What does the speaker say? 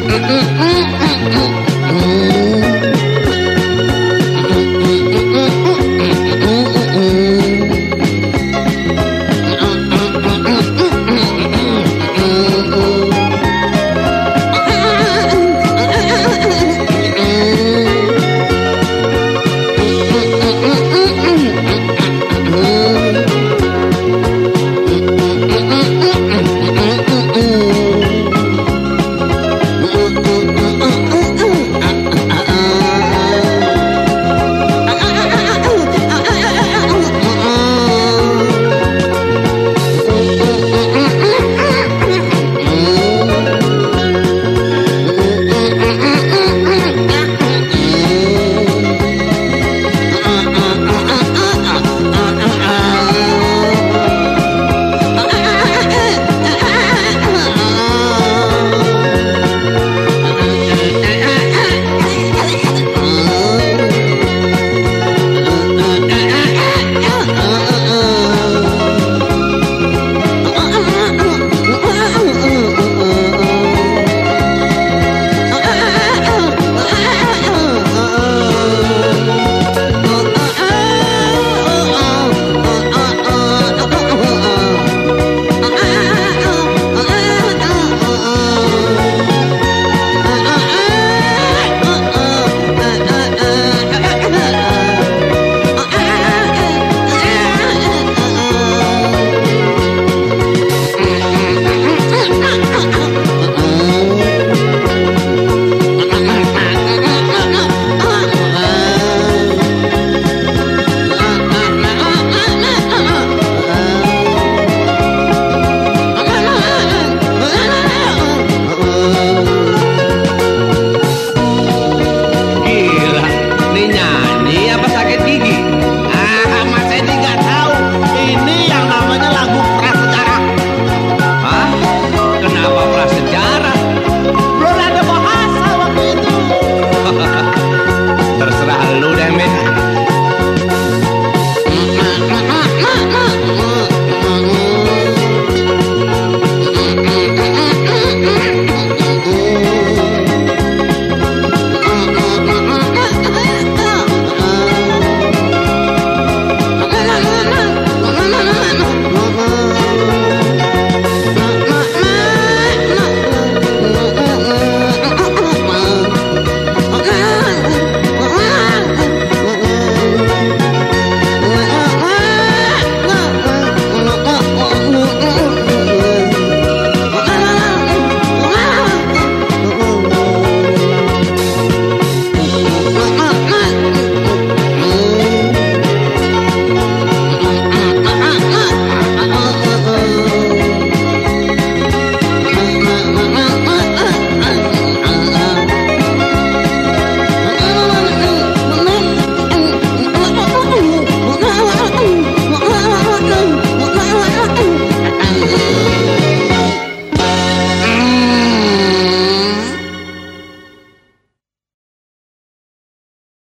Mm-mm-mm-mm-mm-mm.